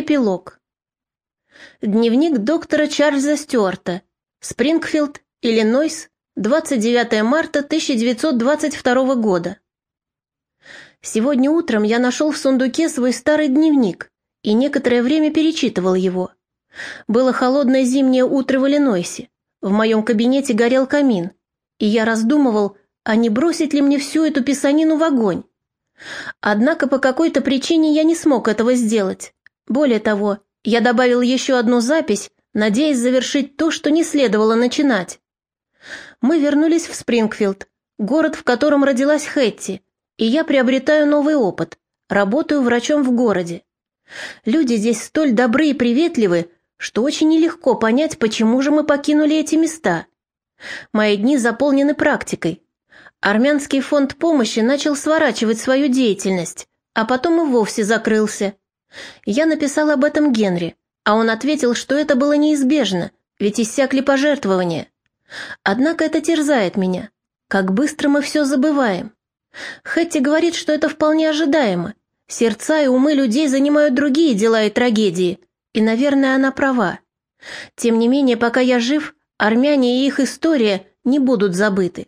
Эпилог. Дневник доктора Чарльза Стюарта. Спрингфилд, Иллинойс, 29 марта 1922 года. Сегодня утром я нашел в сундуке свой старый дневник и некоторое время перечитывал его. Было холодное зимнее утро в Иллинойсе. В моем кабинете горел камин, и я раздумывал, а не бросить ли мне всю эту писанину в огонь. Однако по какой-то причине я не смог этого сделать. Более того, я добавил еще одну запись, надеясь завершить то, что не следовало начинать. Мы вернулись в Спрингфилд, город, в котором родилась Хэтти, и я приобретаю новый опыт, работаю врачом в городе. Люди здесь столь добры и приветливы, что очень нелегко понять, почему же мы покинули эти места. Мои дни заполнены практикой, Армянский фонд помощи начал сворачивать свою деятельность, а потом и вовсе закрылся. Я написал об этом Генри, а он ответил, что это было неизбежно, ведь иссякли пожертвования. Однако это терзает меня. Как быстро мы все забываем. Хэтти говорит, что это вполне ожидаемо. Сердца и умы людей занимают другие дела и трагедии, и, наверное, она права. Тем не менее, пока я жив, армяне и их история не будут забыты.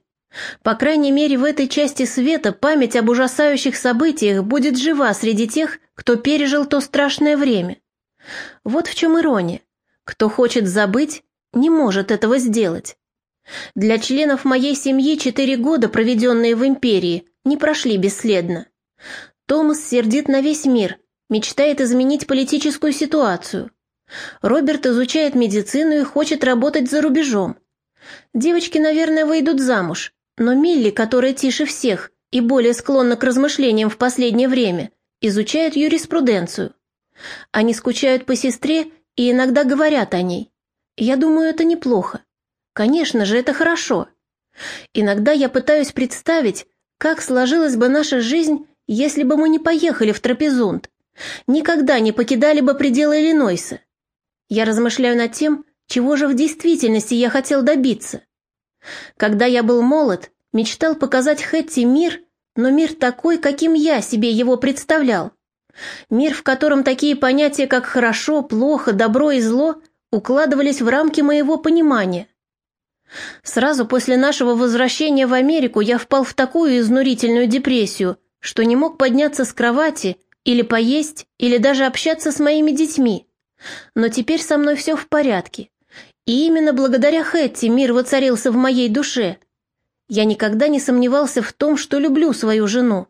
По крайней мере, в этой части света память об ужасающих событиях будет жива среди тех, кто пережил то страшное время. Вот в чем ирония. Кто хочет забыть, не может этого сделать. Для членов моей семьи четыре года, проведенные в империи, не прошли бесследно. Томас сердит на весь мир, мечтает изменить политическую ситуацию. Роберт изучает медицину и хочет работать за рубежом. Девочки, наверное, выйдут замуж, но Милли, которая тише всех и более склонна к размышлениям в последнее время, изучает юриспруденцию. Они скучают по сестре и иногда говорят о ней. Я думаю, это неплохо. Конечно же, это хорошо. Иногда я пытаюсь представить, как сложилась бы наша жизнь, если бы мы не поехали в Трапезунд, никогда не покидали бы пределы Иллинойса. Я размышляю над тем, чего же в действительности я хотел добиться. Когда я был молод, мечтал показать Хэтти мир, но мир такой, каким я себе его представлял. Мир, в котором такие понятия, как хорошо, плохо, добро и зло, укладывались в рамки моего понимания. Сразу после нашего возвращения в Америку я впал в такую изнурительную депрессию, что не мог подняться с кровати или поесть, или даже общаться с моими детьми. Но теперь со мной все в порядке. И именно благодаря Хэтти мир воцарился в моей душе. Я никогда не сомневался в том, что люблю свою жену.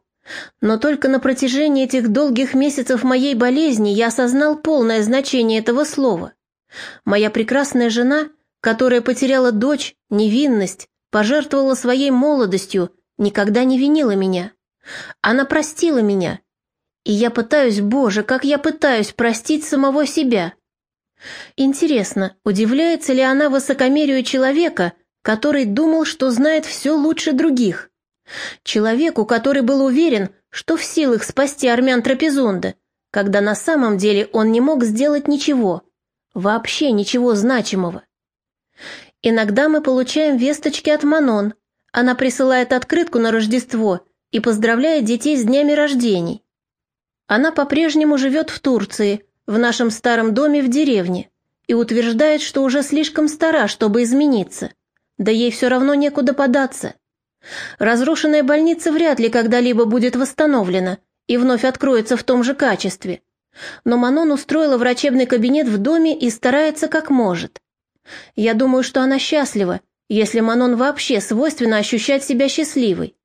Но только на протяжении этих долгих месяцев моей болезни я осознал полное значение этого слова. Моя прекрасная жена, которая потеряла дочь, невинность, пожертвовала своей молодостью, никогда не винила меня. Она простила меня. И я пытаюсь, Боже, как я пытаюсь простить самого себя. Интересно, удивляется ли она высокомерию человека, который думал, что знает все лучше других? Человеку, который был уверен, что в силах спасти армян Трапезунда, когда на самом деле он не мог сделать ничего, вообще ничего значимого. Иногда мы получаем весточки от Манон. Она присылает открытку на Рождество и поздравляет детей с днями рождений. Она по-прежнему живет в Турции, в нашем старом доме в деревне и утверждает, что уже слишком стара, чтобы измениться. Да ей все равно некуда податься. Разрушенная больница вряд ли когда-либо будет восстановлена и вновь откроется в том же качестве. Но Манон устроила врачебный кабинет в доме и старается как может. Я думаю, что она счастлива, если Манон вообще свойственно ощущать себя счастливой.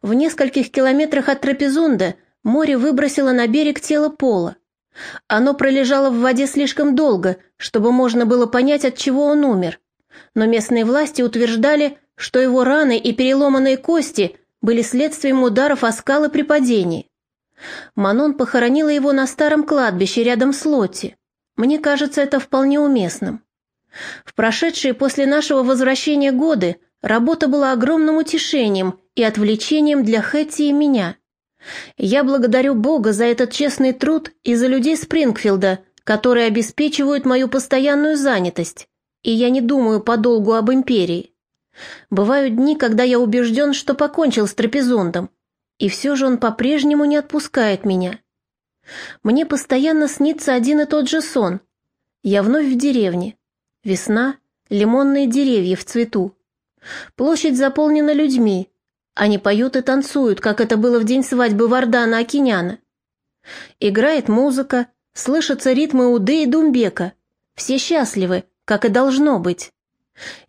В нескольких километрах от Трапезунда море выбросило на берег тело Пола. Оно пролежало в воде слишком долго, чтобы можно было понять, от чего он умер. Но местные власти утверждали, что его раны и переломанные кости были следствием ударов о скалы при падении. Манон похоронила его на старом кладбище рядом с Лотти. Мне кажется, это вполне уместным. В прошедшие после нашего возвращения годы работа была огромным утешением и отвлечением для Хэтти и меня – я благодарю Бога за этот честный труд и за людей Спрингфилда, которые обеспечивают мою постоянную занятость, и я не думаю подолгу об империи. Бывают дни, когда я убежден, что покончил с трапезундом, и все же он по-прежнему не отпускает меня. Мне постоянно снится один и тот же сон. Я вновь в деревне. Весна, лимонные деревья в цвету. Площадь заполнена людьми. Они поют и танцуют, как это было в день свадьбы Вардана Акиняна. Играет музыка, слышатся ритмы Уды и Думбека. Все счастливы, как и должно быть.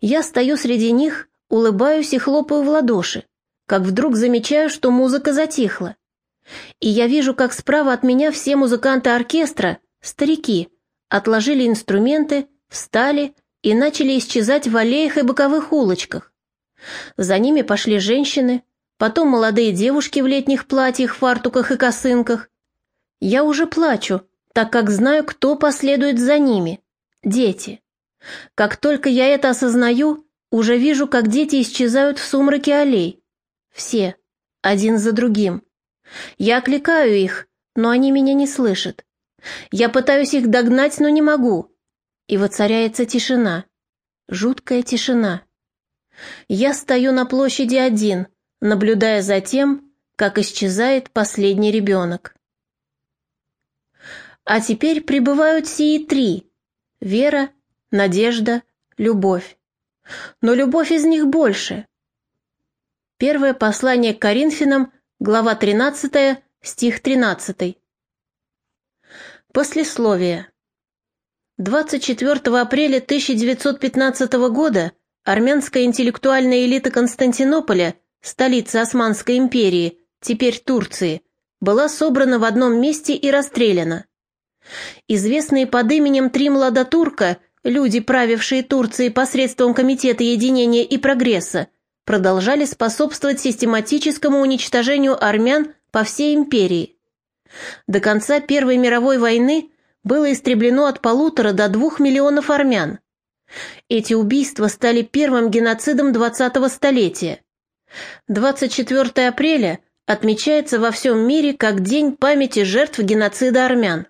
Я стою среди них, улыбаюсь и хлопаю в ладоши, как вдруг замечаю, что музыка затихла. И я вижу, как справа от меня все музыканты оркестра, старики, отложили инструменты, встали и начали исчезать в аллеях и боковых улочках. За ними пошли женщины, потом молодые девушки в летних платьях, фартуках и косынках. Я уже плачу, так как знаю, кто последует за ними. Дети. Как только я это осознаю, уже вижу, как дети исчезают в сумраке аллей. Все, один за другим. Я окликаю их, но они меня не слышат. Я пытаюсь их догнать, но не могу. И воцаряется тишина. Жуткая тишина. Я стою на площади один, наблюдая за тем, как исчезает последний ребенок. А теперь прибывают сии три — вера, надежда, любовь. Но любовь из них больше. Первое послание к Коринфянам, глава 13, стих 13. Послесловие. 24 апреля 1915 года армянская интеллектуальная элита Константинополя, столицы Османской империи, теперь Турции, была собрана в одном месте и расстреляна. Известные под именем три младотурка, люди, правившие Турцией посредством Комитета единения и прогресса, продолжали способствовать систематическому уничтожению армян по всей империи. До конца Первой мировой войны было истреблено от полутора до двух миллионов армян. Эти убийства стали первым геноцидом 20-го столетия. 24 апреля отмечается во всем мире как День памяти жертв геноцида армян.